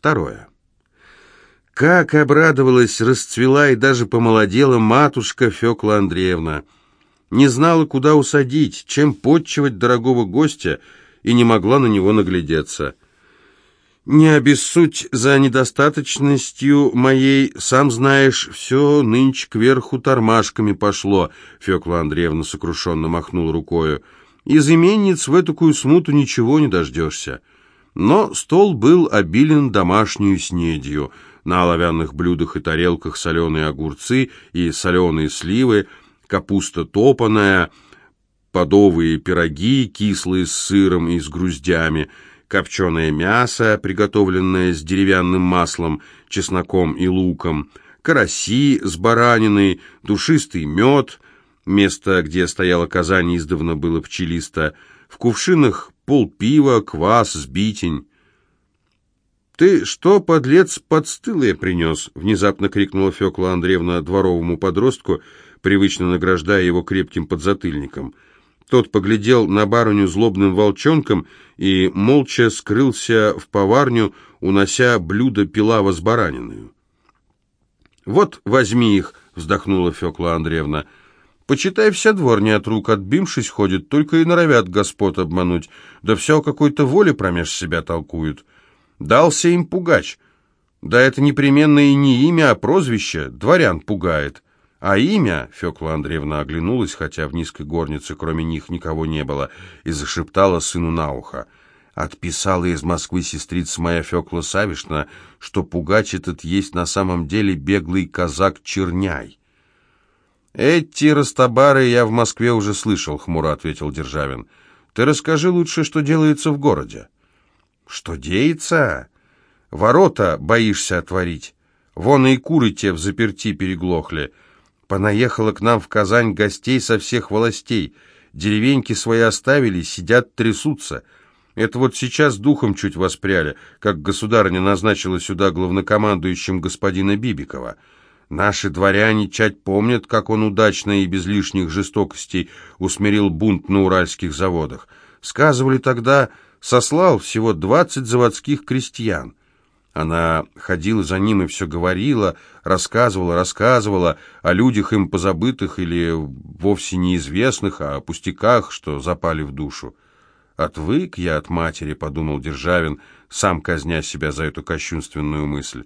Второе. Как обрадовалась, расцвела и даже помолодела матушка Фёкла Андреевна. Не знала, куда усадить, чем подчивать дорогого гостя, и не могла на него наглядеться. Не обессудь за недостаточностью моей, сам знаешь, все нынче кверху тормашками пошло, Фёкла Андреевна сокрушенно махнул рукою. Из именниц в этакую смуту ничего не дождешься. Но стол был обилен домашнюю снедью. На оловянных блюдах и тарелках соленые огурцы и соленые сливы, капуста топаная, подовые пироги, кислые с сыром и с груздями — копченое мясо, приготовленное с деревянным маслом, чесноком и луком, караси с бараниной, душистый мед, место, где стояла казань, издавна было пчелисто, в кувшинах полпива, квас, сбитень. «Ты что, подлец, подстылое принес?» — внезапно крикнула Фекла Андреевна дворовому подростку, привычно награждая его крепким подзатыльником — тот поглядел на барыню злобным волчонком и молча скрылся в поварню, унося блюдо пилава с бараниной. «Вот, возьми их», — вздохнула Фекла Андреевна. «Почитай, вся дворня от рук отбившись ходит, только и норовят господ обмануть, да все о какой-то воле промеж себя толкуют. Дался им пугач. Да это непременно и не имя, а прозвище, дворян пугает». А имя, Фёкла Андреевна оглянулась, хотя в низкой горнице кроме них никого не было, и зашептала сыну на ухо. Отписала из Москвы сестрица моя Фёкла Савишна, что пугач этот есть на самом деле беглый казак Черняй. «Эти растобары я в Москве уже слышал», — хмуро ответил Державин. «Ты расскажи лучше, что делается в городе». «Что деется? Ворота боишься отворить. Вон и куры те в заперти переглохли». Понаехало к нам в Казань гостей со всех властей. Деревеньки свои оставили, сидят, трясутся. Это вот сейчас духом чуть воспряли, как государыня назначила сюда главнокомандующим господина Бибикова. Наши дворяне чать помнят, как он удачно и без лишних жестокостей усмирил бунт на уральских заводах. Сказывали тогда, сослал всего двадцать заводских крестьян. Она ходила за ним и все говорила, рассказывала, рассказывала о людях им позабытых или вовсе неизвестных, о пустяках, что запали в душу. «Отвык я от матери», — подумал Державин, сам казня себя за эту кощунственную мысль.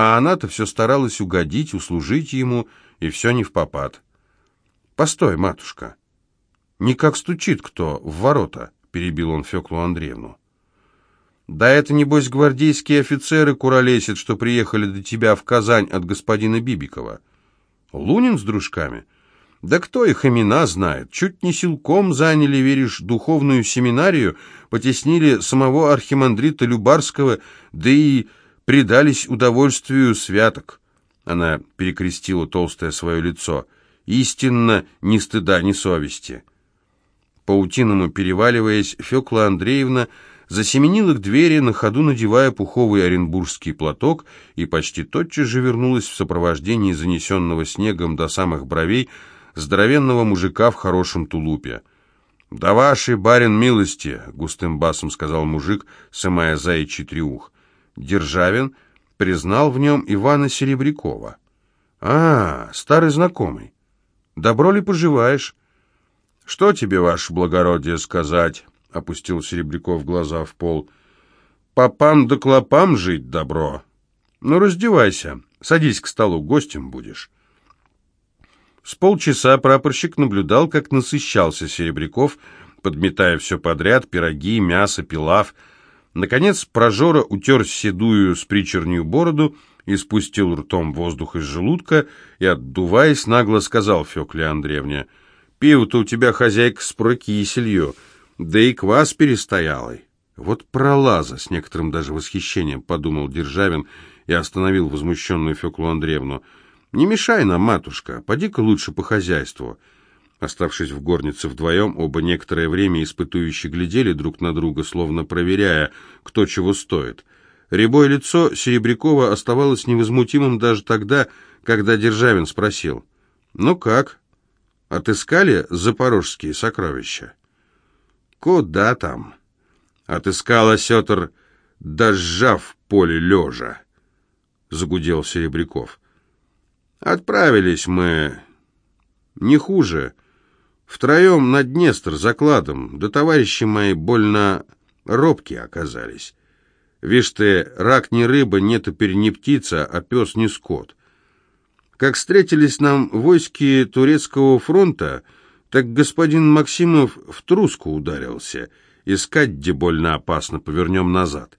А она-то все старалась угодить, услужить ему, и все не в попад. «Постой, матушка!» «Не как стучит кто в ворота», — перебил он Феклу Андреевну. «Да это, небось, гвардейские офицеры куролесят, что приехали до тебя в Казань от господина Бибикова». «Лунин с дружками?» «Да кто их имена знает? Чуть не силком заняли, веришь, духовную семинарию, потеснили самого архимандрита Любарского, да и предались удовольствию святок». Она перекрестила толстое свое лицо. «Истинно ни стыда, ни совести». Паутиному переваливаясь, Фекла Андреевна засеменила к двери, на ходу надевая пуховый оренбургский платок, и почти тотчас же вернулась в сопровождении занесенного снегом до самых бровей здоровенного мужика в хорошем тулупе. «Да вашей, барин, милости!» — густым басом сказал мужик, сымая заячий триух. Державин признал в нем Ивана Серебрякова. «А, старый знакомый. Добро ли поживаешь?» «Что тебе, ваше благородие, сказать?» — опустил Серебряков глаза в пол. «Попам да клопам жить добро. Ну, раздевайся, садись к столу, гостем будешь». С полчаса прапорщик наблюдал, как насыщался Серебряков, подметая все подряд, пироги, мясо, пилав. Наконец прожора утер седую с причернью бороду и спустил ртом воздух из желудка и, отдуваясь, нагло сказал Фекле Андреевне, «Пиво-то у тебя, хозяйка, с прокиселью» да и квас перестоялый. Вот пролаза, с некоторым даже восхищением подумал Державин и остановил возмущенную Феклу Андреевну. «Не мешай нам, матушка, поди-ка лучше по хозяйству». Оставшись в горнице вдвоем, оба некоторое время испытующе глядели друг на друга, словно проверяя, кто чего стоит. Рябое лицо Серебрякова оставалось невозмутимым даже тогда, когда Державин спросил. «Ну как? Отыскали запорожские сокровища?» «Куда там?» Отыскал осетр, дожав поле лежа, — загудел Серебряков. Отправились мы не хуже. Втроем на Днестр закладом, да товарищи мои больно робкие оказались. Вишь ты, рак не рыба, не теперь не птица, а пес не скот. Как встретились нам войски турецкого фронта, так господин Максимов в труску ударился. Искать где больно опасно, повернем назад.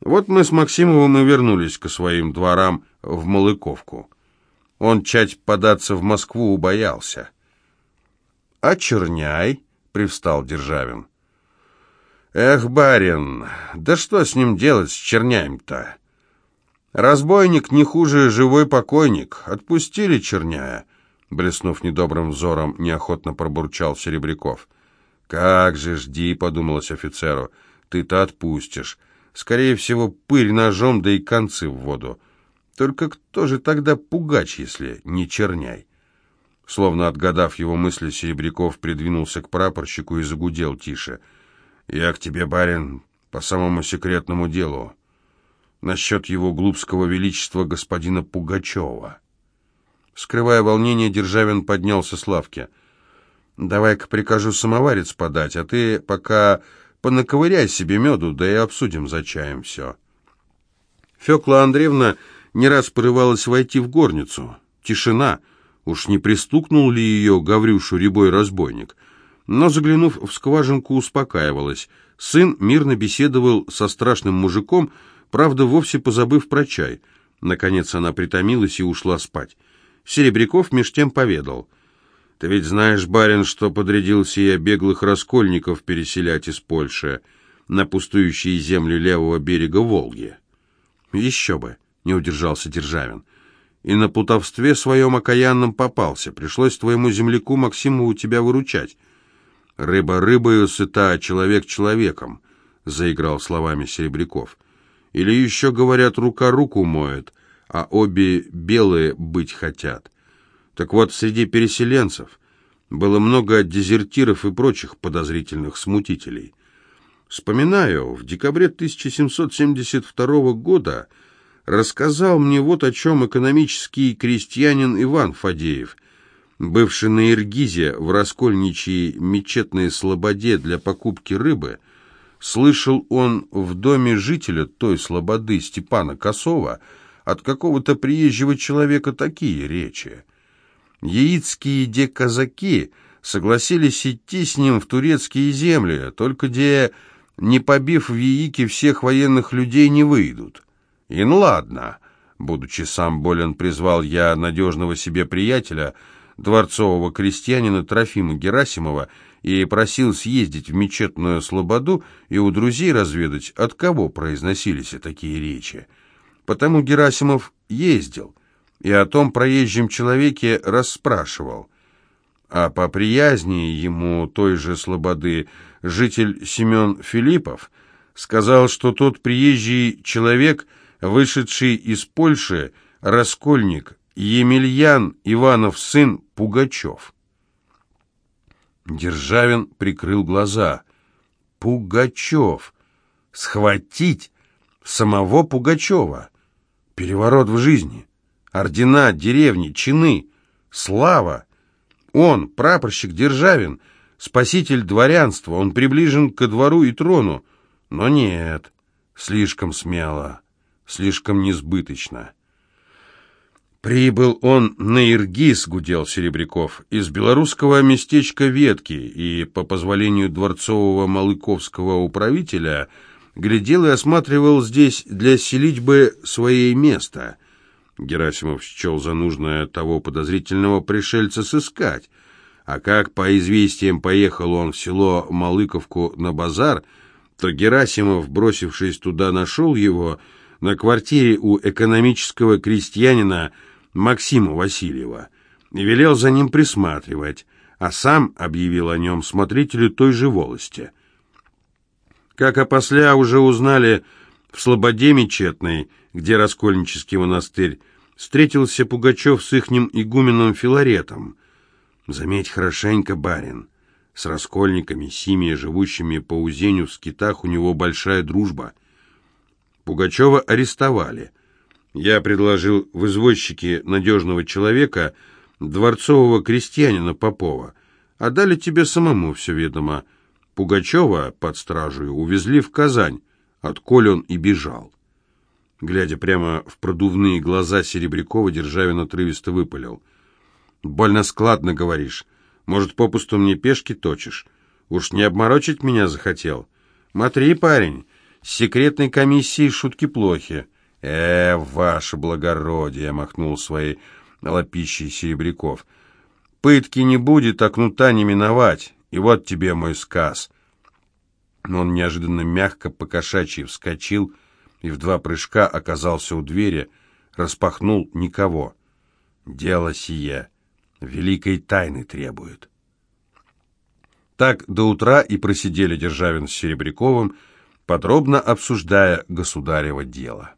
Вот мы с Максимовым и вернулись к своим дворам в Малыковку. Он чать податься в Москву убоялся. «А Черняй?» — привстал Державин. «Эх, барин, да что с ним делать, с Черняем-то? Разбойник не хуже живой покойник. Отпустили Черняя?» Блеснув недобрым взором, неохотно пробурчал Серебряков. «Как же, жди», — подумалось офицеру, — «ты-то отпустишь. Скорее всего, пырь ножом, да и концы в воду. Только кто же тогда пугач, если не черняй? Словно отгадав его мысли, Серебряков придвинулся к прапорщику и загудел тише. «Я к тебе, барин, по самому секретному делу. Насчет его глупского величества господина Пугачева». Скрывая волнение, Державин поднялся с лавки. «Давай-ка прикажу самоварец подать, а ты пока понаковыряй себе меду, да и обсудим за чаем все». Фекла Андреевна не раз порывалась войти в горницу. Тишина. Уж не пристукнул ли ее Гаврюшу рябой разбойник? Но, заглянув в скважинку, успокаивалась. Сын мирно беседовал со страшным мужиком, правда, вовсе позабыв про чай. Наконец она притомилась и ушла спать. Серебряков меж тем поведал. «Ты ведь знаешь, барин, что подрядил сия беглых раскольников переселять из Польши на пустующие земли левого берега Волги?» «Еще бы!» не удержался Державин. «И на плутовстве своем окаянном попался. Пришлось твоему земляку Максиму у тебя выручать». «Рыба рыбою сыта, а человек человеком», — заиграл словами Серебряков. «Или еще, говорят, рука руку моет, а обе белые быть хотят. Так вот, среди переселенцев было много дезертиров и прочих подозрительных смутителей. Вспоминаю, в декабре 1772 года рассказал мне вот о чем экономический крестьянин Иван Фадеев, бывший на Иргизе в раскольничьей мечетной слободе для покупки рыбы, слышал он в доме жителя той слободы Степана Косова от какого-то приезжего человека такие речи. Яицкие де казаки согласились идти с ним в турецкие земли, только где, не побив в Яике, всех военных людей не выйдут. И ну ладно, будучи сам болен, призвал я надежного себе приятеля, дворцового крестьянина Трофима Герасимова, и просил съездить в мечетную слободу и у друзей разведать, от кого произносились такие речи. Потому Герасимов ездил и о том проезжем человеке расспрашивал. А по приязни ему той же слободы житель Семен Филиппов сказал, что тот приезжий человек – вышедший из Польши раскольник Емельян Иванов сын Пугачев. Державин прикрыл глаза. Пугачев! Схватить самого Пугачева! Переворот в жизни! Ордена, деревни, чины, слава! Он, прапорщик Державин, спаситель дворянства, он приближен ко двору и трону. Но нет, слишком смело слишком несбыточно. «Прибыл он на Иргиз», — гудел Серебряков, — «из белорусского местечка Ветки, и, по позволению дворцового малыковского управителя, глядел и осматривал здесь для селитьбы своей место». Герасимов счел за нужное того подозрительного пришельца сыскать. А как по известиям поехал он в село Малыковку на базар, то Герасимов, бросившись туда, нашел его на квартире у экономического крестьянина Максима Васильева и велел за ним присматривать, а сам объявил о нем смотрителю той же волости. Как опосля уже узнали в Слободе Мечетной, где Раскольнический монастырь, встретился Пугачев с ихним игуменом Филаретом. Заметь хорошенько, барин, с раскольниками, сими, живущими по Узеню в скитах, у него большая дружба — Пугачева арестовали. Я предложил в извозчике надежного человека, дворцового крестьянина Попова. А дали тебе самому все ведомо. Пугачева под стражей увезли в Казань, отколь он и бежал. Глядя прямо в продувные глаза Серебрякова, Державин отрывисто выпалил. «Больно складно говоришь. Может, попусту мне пешки точишь? Уж не обморочить меня захотел? Смотри, парень, с секретной комиссией шутки плохи». «Э, ваше благородие!» — махнул своей лопищей Серебряков. «Пытки не будет, а кнута не миновать. И вот тебе мой сказ». Но он неожиданно мягко покошачьи вскочил и в два прыжка оказался у двери, распахнул никого. Дело сие великой тайны требует. Так до утра и просидели Державин с Серебряковым, подробно обсуждая государево дело.